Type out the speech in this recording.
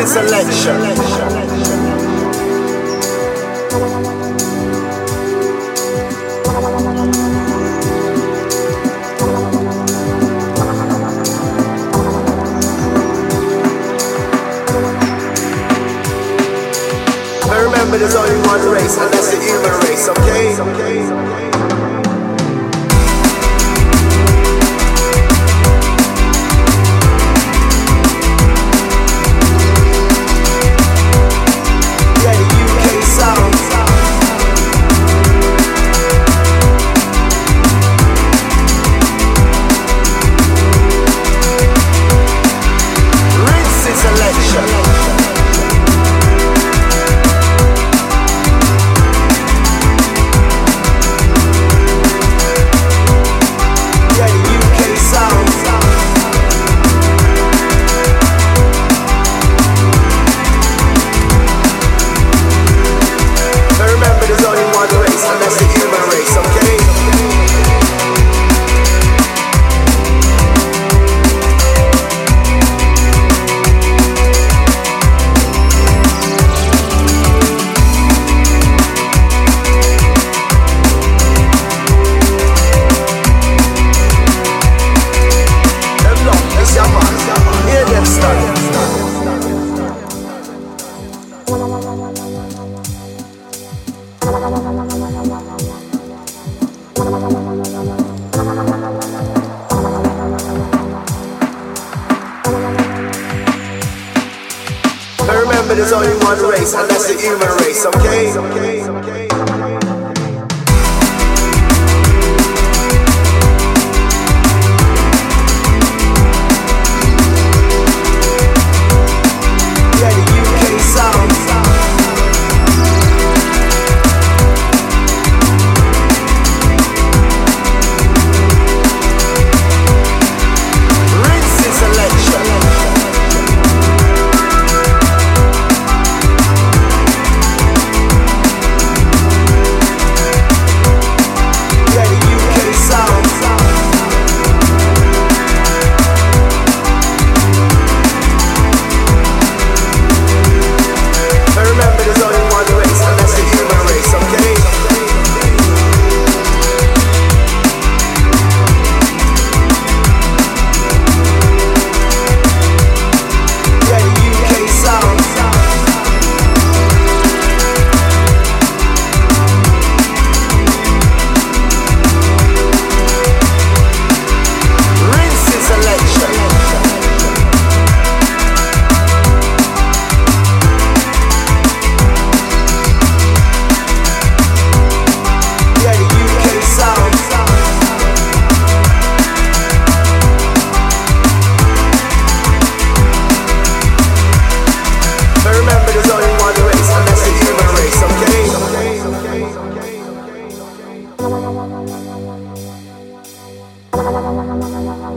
Rinse selection. remember there's only one race, and that's the human race, okay? Remember there's only one race, and that's the human race, okay?